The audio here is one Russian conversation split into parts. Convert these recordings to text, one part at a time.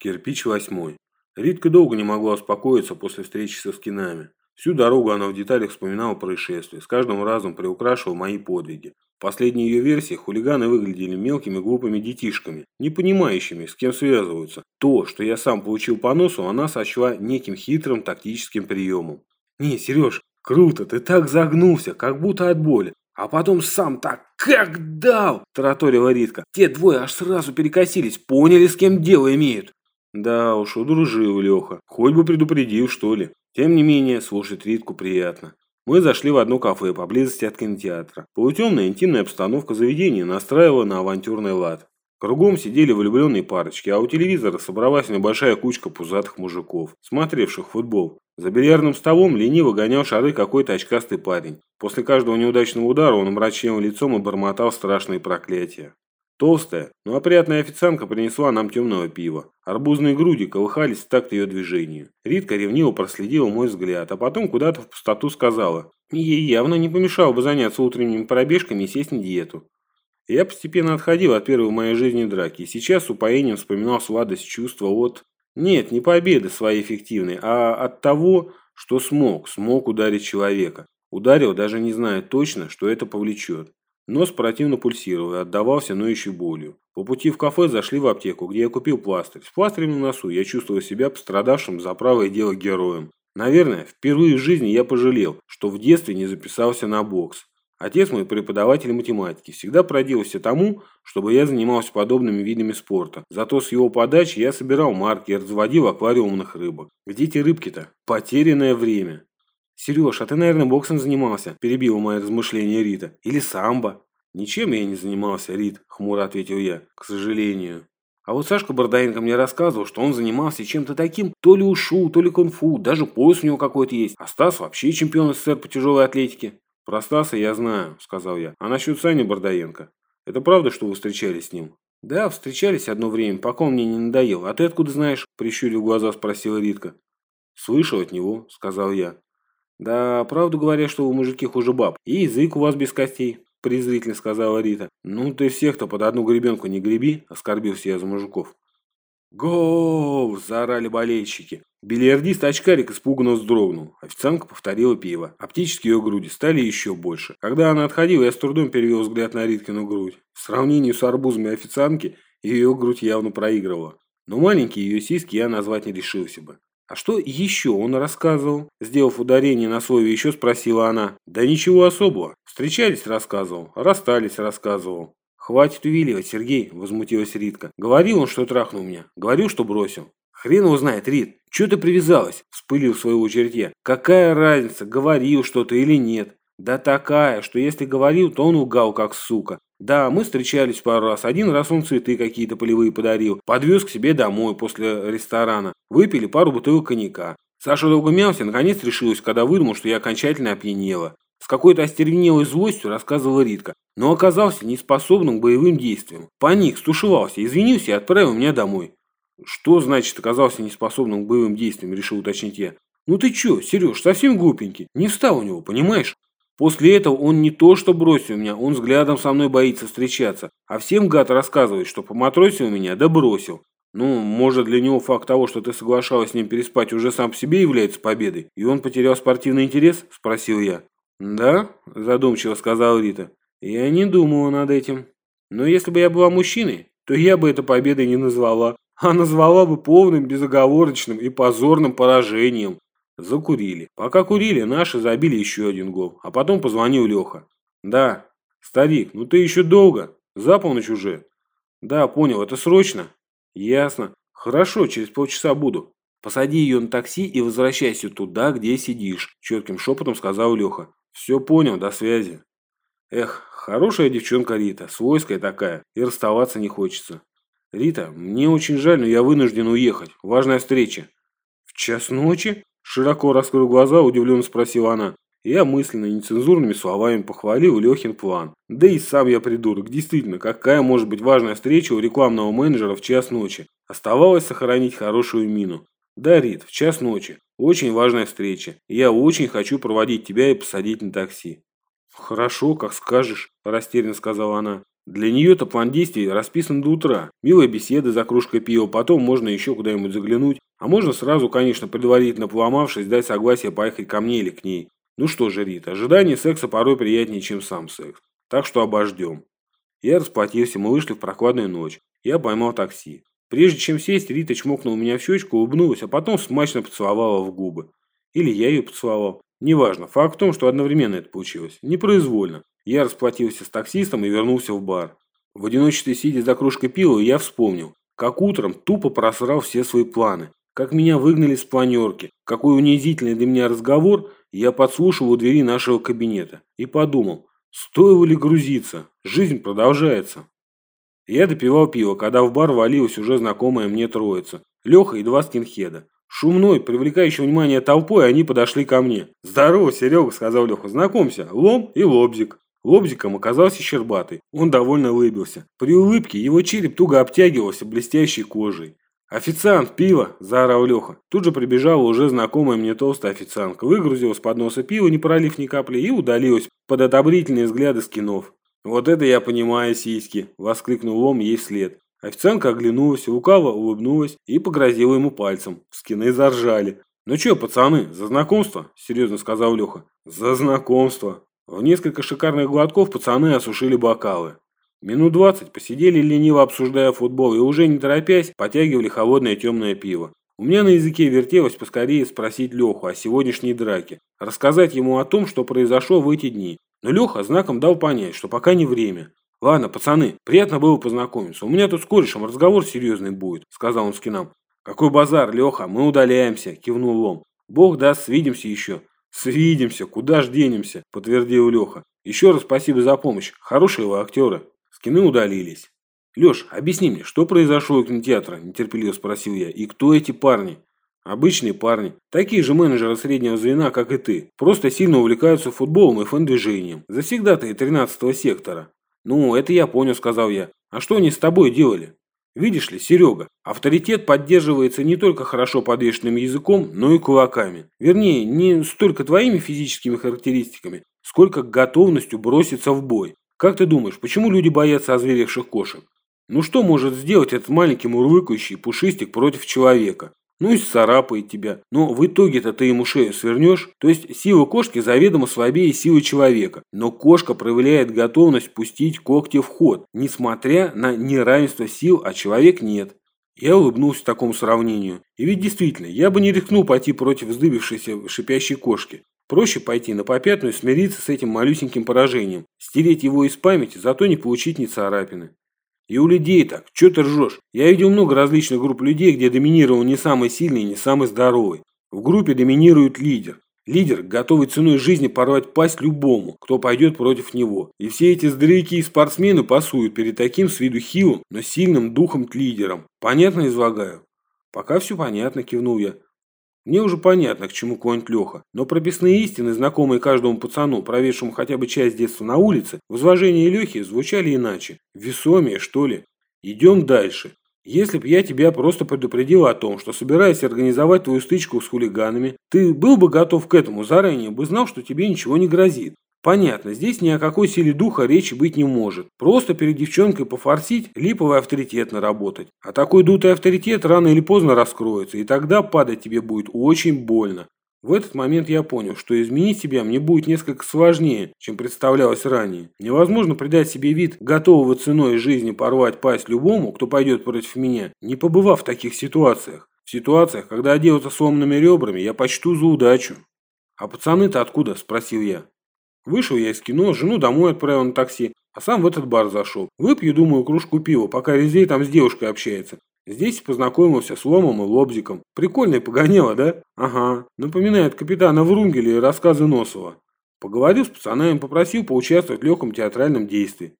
Кирпич восьмой. Ритка долго не могла успокоиться после встречи со скинами. Всю дорогу она в деталях вспоминала происшествие, с каждым разом приукрашивала мои подвиги. В последней ее версии хулиганы выглядели мелкими глупыми детишками, не понимающими, с кем связываются. То, что я сам получил по носу, она сочла неким хитрым тактическим приемом. «Не, Сереж, круто, ты так загнулся, как будто от боли. А потом сам так как дал!» – тараторила Ритка. «Те двое аж сразу перекосились, поняли, с кем дело имеют». Да уж, удружил Леха. Хоть бы предупредил, что ли. Тем не менее, слушать Ритку приятно. Мы зашли в одно кафе поблизости от кинотеатра. Полутемная интимная обстановка заведения настраивала на авантюрный лад. Кругом сидели влюбленные парочки, а у телевизора собралась небольшая кучка пузатых мужиков, смотревших футбол. За бильярдным столом лениво гонял шары какой-то очкастый парень. После каждого неудачного удара он мрачным лицом и бормотал страшные проклятия. Толстая, но опрятная официантка принесла нам темного пива. Арбузные груди колыхались в такт ее движению. Ритка ревниво проследила мой взгляд, а потом куда-то в пустоту сказала. Ей явно не помешало бы заняться утренними пробежками и сесть на диету. Я постепенно отходил от первой в моей жизни драки, и сейчас с упоением вспоминал сладость чувства от... Нет, не победы своей эффективной, а от того, что смог, смог ударить человека. Ударил, даже не зная точно, что это повлечет. Нос противно пульсировал и отдавался ноющей болью. По пути в кафе зашли в аптеку, где я купил пластырь. С пластырем на носу я чувствовал себя пострадавшим за правое дело героем. Наверное, впервые в жизни я пожалел, что в детстве не записался на бокс. Отец мой преподаватель математики, всегда продился тому, чтобы я занимался подобными видами спорта. Зато с его подачи я собирал марки и разводил аквариумных рыбок. Где те рыбки-то? Потерянное время. «Сереж, а ты, наверное, боксом занимался?» – перебила мои размышления Рита. «Или самбо?» «Ничем я не занимался, Рит», – хмуро ответил я, – «к сожалению». А вот Сашка Бардаенко мне рассказывал, что он занимался чем-то таким, то ли ушу, то ли кунг-фу, даже пояс у него какой-то есть. А Стас вообще чемпион СССР по тяжелой атлетике. Про Стаса я знаю, сказал я. А насчет Сани Бардаенко? Это правда, что вы встречались с ним? Да, встречались одно время, пока он мне не надоел. А ты откуда знаешь? Прищурив глаза, спросила Ритка. Слышал от него, сказал я. «Да, правду говоря, что вы мужики хуже баб. И язык у вас без костей», – презрительно сказала Рита. «Ну ты всех-то под одну гребенку не греби», – оскорбился я за мужиков. «Гол!» – заорали болельщики. Бильярдист-очкарик испуганно вздрогнул. Официантка повторила пиво. Оптические ее груди стали еще больше. Когда она отходила, я с трудом перевел взгляд на Риткину грудь. В сравнении с арбузами официантки, ее грудь явно проигрывала. Но маленькие ее сиськи я назвать не решился бы. «А что еще он рассказывал?» Сделав ударение на слове «еще», спросила она. «Да ничего особого. Встречались, рассказывал. Расстались, рассказывал». «Хватит увиливать, Сергей», – возмутилась Ритка. «Говорил он, что трахнул меня. Говорил, что бросил». «Хрен его знает, Рит. Чего ты привязалась?» – вспылил в свою очередь. «Какая разница, говорил что-то или нет? Да такая, что если говорил, то он лгал, как сука. Да, мы встречались пару раз. Один раз он цветы какие-то полевые подарил. Подвез к себе домой после ресторана. Выпили пару бутылок коньяка. Саша долго мялся, наконец решилась, когда выдумал, что я окончательно опьянела. С какой-то остервенелой злостью рассказывала Ритка, но оказался неспособным к боевым действиям. Паник, стушевался, извинился и отправил меня домой. Что значит оказался неспособным к боевым действиям, решил уточнить я. Ну ты чё, Сереж, совсем глупенький. Не встал у него, понимаешь? После этого он не то что бросил меня, он взглядом со мной боится встречаться. А всем гад рассказывает, что поматросил меня, да бросил. Ну, может для него факт того, что ты соглашалась с ним переспать, уже сам по себе является победой? И он потерял спортивный интерес? Спросил я. Да, задумчиво сказала Рита. Я не думала над этим. Но если бы я была мужчиной, то я бы это победой не назвала, а назвала бы полным, безоговорочным и позорным поражением. Закурили. Пока курили, наши забили еще один гол. А потом позвонил Леха. Да, старик, ну ты еще долго. За полночь уже. Да, понял, это срочно? Ясно. Хорошо, через полчаса буду. Посади ее на такси и возвращайся туда, где сидишь, четким шепотом сказал Леха. Все понял, до связи. Эх, хорошая девчонка Рита, свойская такая, и расставаться не хочется. Рита, мне очень жаль, но я вынужден уехать. Важная встреча. В час ночи? Широко раскрыв глаза, удивленно спросила она. Я мысленно нецензурными словами похвалил Лехин план. Да и сам я придурок. Действительно, какая может быть важная встреча у рекламного менеджера в час ночи? Оставалось сохранить хорошую мину. Да, Рит, в час ночи. Очень важная встреча. Я очень хочу проводить тебя и посадить на такси. Хорошо, как скажешь, растерянно сказала она. Для нее-то план действий расписан до утра. Милая беседа за кружкой пива, потом можно еще куда-нибудь заглянуть. А можно сразу, конечно, предварительно поломавшись, дать согласие поехать ко мне или к ней. Ну что же, Рита, ожидание секса порой приятнее, чем сам секс. Так что обождем. Я расплатился, мы вышли в прохладную ночь. Я поймал такси. Прежде чем сесть, Рита чмокнула меня в щечку, улыбнулась, а потом смачно поцеловала в губы. Или я ее поцеловал. Неважно, факт в том, что одновременно это получилось. Непроизвольно. Я расплатился с таксистом и вернулся в бар. В одиночестве сидя за кружкой пива, я вспомнил, как утром тупо просрал все свои планы. Как меня выгнали с планерки. Какой унизительный для меня разговор я подслушал у двери нашего кабинета. И подумал, стоило ли грузиться, жизнь продолжается. Я допивал пиво, когда в бар валилась уже знакомая мне троица. Леха и два скинхеда. Шумной, привлекающий внимание толпой, они подошли ко мне. «Здорово, Серега», — сказал Леха, — «знакомься, Лом и Лобзик». Лобзиком оказался щербатый. Он довольно улыбился. При улыбке его череп туго обтягивался блестящей кожей. «Официант, пиво!» – заорал Леха. Тут же прибежала уже знакомая мне толстая официантка, выгрузила с подноса пиво, не пролив ни капли, и удалилась под одобрительные взгляды скинов. «Вот это я понимаю, сиськи!» – воскликнул Лом ей вслед. Официантка оглянулась, лукаво улыбнулась и погрозила ему пальцем. Скины заржали. «Ну чё, пацаны, за знакомство?» – серьезно сказал Леха. «За знакомство!» В несколько шикарных глотков пацаны осушили бокалы. Минут двадцать посидели лениво обсуждая футбол и уже не торопясь потягивали холодное темное пиво. У меня на языке вертелось поскорее спросить Леху о сегодняшней драке, рассказать ему о том, что произошло в эти дни. Но Леха знаком дал понять, что пока не время. «Ладно, пацаны, приятно было познакомиться. У меня тут с корешем разговор серьезный будет», — сказал он скинам. «Какой базар, Леха, мы удаляемся», — кивнул Лом. «Бог даст, свидимся еще». «Свидимся, куда ж денемся», — подтвердил Леха. «Еще раз спасибо за помощь. Хорошие вы актеры». Скины удалились. «Леш, объясни мне, что произошло у кинотеатра?» – нетерпеливо спросил я. «И кто эти парни?» «Обычные парни. Такие же менеджеры среднего звена, как и ты. Просто сильно увлекаются футболом и фэн-движением. Завсегдатые 13-го сектора». «Ну, это я понял», – сказал я. «А что они с тобой делали?» «Видишь ли, Серега, авторитет поддерживается не только хорошо подвешенным языком, но и кулаками. Вернее, не столько твоими физическими характеристиками, сколько готовностью броситься в бой. Как ты думаешь, почему люди боятся озверевших кошек? Ну что может сделать этот маленький мурлыкающий пушистик против человека? Ну и царапает тебя. Но в итоге-то ты ему шею свернешь. То есть сила кошки заведомо слабее силы человека. Но кошка проявляет готовность пустить когти в ход, несмотря на неравенство сил, а человек нет. Я улыбнулся такому сравнению. И ведь действительно, я бы не рискнул пойти против вздыбившейся шипящей кошки. Проще пойти на попятную и смириться с этим малюсеньким поражением, стереть его из памяти, зато не получить ни царапины. И у людей так, что ты ржешь? Я видел много различных групп людей, где доминировал не самый сильный, не самый здоровый. В группе доминирует лидер. Лидер, готовый ценой жизни порвать пасть любому, кто пойдет против него. И все эти здоровяки и спортсмены пасуют перед таким с виду хилым, но сильным духом лидером. Понятно излагаю? Пока все понятно, кивнул я. Мне уже понятно, к чему клонит Леха, но прописные истины, знакомые каждому пацану, проведшему хотя бы часть детства на улице, в возражении Лехи звучали иначе. Весомее, что ли? Идем дальше. Если б я тебя просто предупредил о том, что собираюсь организовать твою стычку с хулиганами, ты был бы готов к этому заранее, бы знал, что тебе ничего не грозит. Понятно, здесь ни о какой силе духа речи быть не может. Просто перед девчонкой пофорсить, липовый авторитет наработать. А такой дутый авторитет рано или поздно раскроется, и тогда падать тебе будет очень больно. В этот момент я понял, что изменить себя мне будет несколько сложнее, чем представлялось ранее. Невозможно придать себе вид, готового ценой жизни порвать пасть любому, кто пойдет против меня, не побывав в таких ситуациях. В ситуациях, когда одеться сломанными ребрами, я почту за удачу. «А пацаны-то откуда?» – спросил я. Вышел я из кино, жену домой отправил на такси, а сам в этот бар зашел. Выпью, думаю, кружку пива, пока Резей там с девушкой общается. Здесь познакомился с Ломом и Лобзиком. Прикольное погоняло, да? Ага. Напоминает капитана Врунгеля и рассказы Носова. Поговорил с пацанами, попросил поучаствовать в легком театральном действии.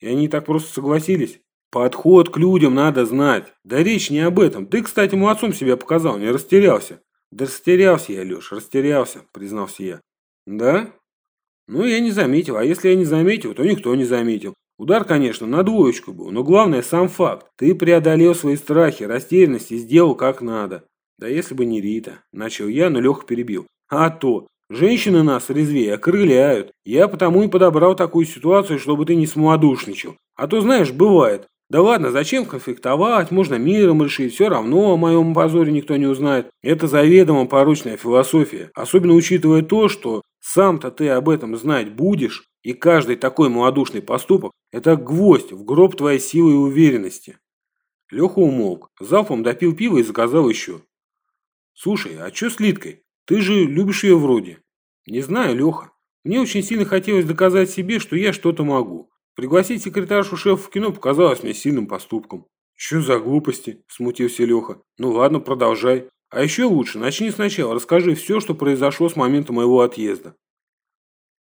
И они так просто согласились. Подход к людям надо знать. Да речь не об этом. Ты, кстати, молодцом себя показал, не растерялся. Да растерялся я, Леш, растерялся, признался я. Да? Ну, я не заметил, а если я не заметил, то никто не заметил. Удар, конечно, на двоечку был, но главное сам факт. Ты преодолел свои страхи, растерянность и сделал как надо. Да если бы не Рита. Начал я, но Леха перебил. А то. Женщины нас резвее окрыляют. Я потому и подобрал такую ситуацию, чтобы ты не смолодушничал. А то, знаешь, бывает. Да ладно, зачем конфликтовать, можно миром решить, все равно о моем позоре никто не узнает. Это заведомо порочная философия, особенно учитывая то, что сам-то ты об этом знать будешь, и каждый такой малодушный поступок – это гвоздь в гроб твоей силы и уверенности. Леха умолк, залпом допил пиво и заказал еще. «Слушай, а что с Литкой? Ты же любишь ее вроде». «Не знаю, Леха. Мне очень сильно хотелось доказать себе, что я что-то могу. Пригласить секретаршу шефа в кино показалось мне сильным поступком». «Че за глупости?» – смутился Леха. «Ну ладно, продолжай. А еще лучше, начни сначала, расскажи все, что произошло с момента моего отъезда».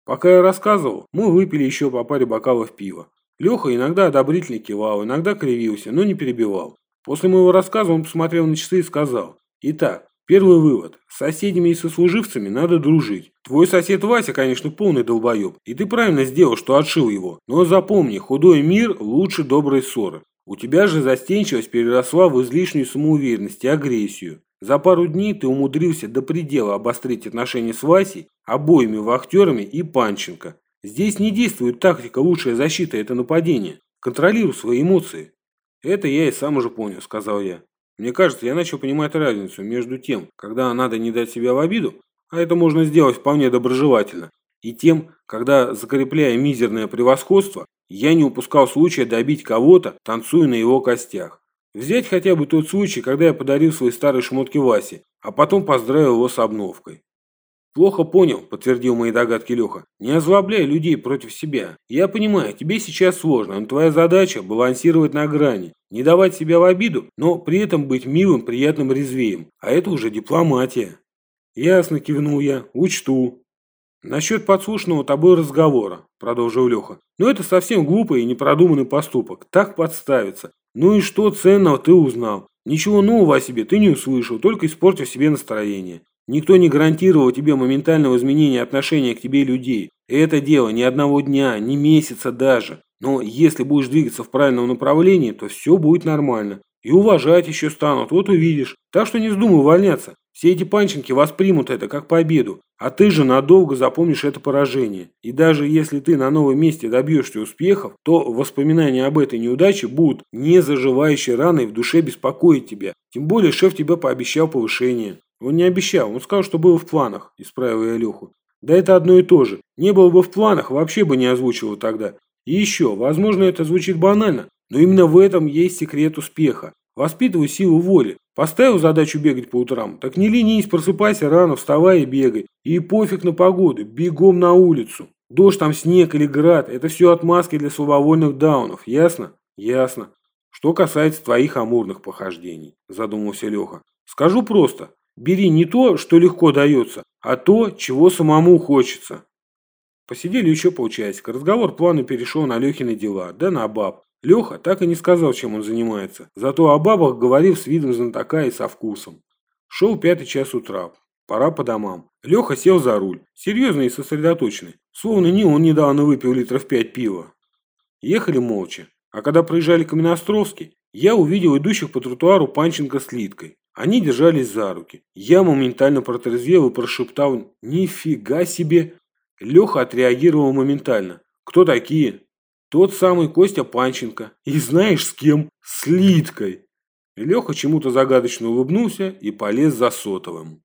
Пока я рассказывал, мы выпили еще по паре бокалов пива. Леха иногда одобрительно кивал, иногда кривился, но не перебивал. После моего рассказа он посмотрел на часы и сказал. «Итак, Первый вывод. С соседями и сослуживцами надо дружить. Твой сосед Вася, конечно, полный долбоеб. И ты правильно сделал, что отшил его. Но запомни, худой мир лучше доброй ссоры. У тебя же застенчивость переросла в излишнюю самоуверенность и агрессию. За пару дней ты умудрился до предела обострить отношения с Васей, обоими вахтерами и Панченко. Здесь не действует тактика «лучшая защита – это нападение». Контролируй свои эмоции. Это я и сам уже понял, сказал я. Мне кажется, я начал понимать разницу между тем, когда надо не дать себя в обиду, а это можно сделать вполне доброжелательно, и тем, когда, закрепляя мизерное превосходство, я не упускал случая добить кого-то, танцуя на его костях. Взять хотя бы тот случай, когда я подарил свои старые шмотки Васе, а потом поздравил его с обновкой. «Плохо понял», – подтвердил мои догадки Леха. «Не озлобляй людей против себя. Я понимаю, тебе сейчас сложно, но твоя задача – балансировать на грани. Не давать себя в обиду, но при этом быть милым, приятным резвеем. А это уже дипломатия». «Ясно», – кивнул я. «Учту». «Насчет подслушанного тобой разговора», – продолжил Леха. «Но это совсем глупый и непродуманный поступок. Так подставиться. Ну и что ценного ты узнал? Ничего нового о себе ты не услышал, только испортив себе настроение. Никто не гарантировал тебе моментального изменения отношения к тебе людей. Это дело ни одного дня, ни месяца даже. Но если будешь двигаться в правильном направлении, то все будет нормально. И уважать еще станут, вот увидишь. Так что не вздумай увольняться. Все эти панченки воспримут это как победу. А ты же надолго запомнишь это поражение. И даже если ты на новом месте добьешься успехов, то воспоминания об этой неудаче будут не заживающей раной в душе беспокоить тебя. Тем более шеф тебе пообещал повышение. Он не обещал, он сказал, что было в планах, исправил я Леху. Да это одно и то же. Не было бы в планах, вообще бы не озвучивал тогда. И еще, возможно, это звучит банально, но именно в этом есть секрет успеха. Воспитывай силу воли. Поставил задачу бегать по утрам, так не ленись, просыпайся рано, вставай и бегай. И пофиг на погоду, бегом на улицу. Дождь там, снег или град, это все отмазки для слабовольных даунов, ясно? Ясно. Что касается твоих амурных похождений, задумался Леха. Скажу просто, Бери не то, что легко дается, а то, чего самому хочется. Посидели еще полчасика. Разговор плавно перешел на Лехины дела, да на баб. Леха так и не сказал, чем он занимается. Зато о бабах говорил с видом знатока и со вкусом. Шел пятый час утра. Пора по домам. Леха сел за руль. Серьезный и сосредоточенный. Словно не он недавно выпил литров пять пива. Ехали молча. А когда проезжали Каменостровский, я увидел идущих по тротуару Панченко с Литкой. Они держались за руки. Я моментально протрезвел и прошептал «Нифига себе!». Леха отреагировал моментально. «Кто такие?» «Тот самый Костя Панченко. И знаешь с кем? С Литкой!». Леха чему-то загадочно улыбнулся и полез за сотовым.